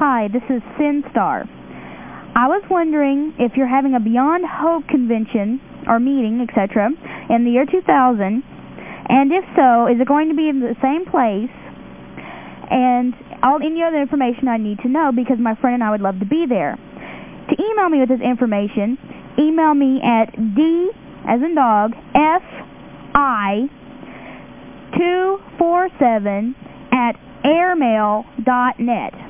Hi, this is SinStar. I was wondering if you're having a Beyond Hope convention or meeting, etc., in the year 2000, and if so, is it going to be in the same place? And all any other information I need to know because my friend and I would love to be there. To email me with this information, email me at D as in dog, F I 247 at airmail.net.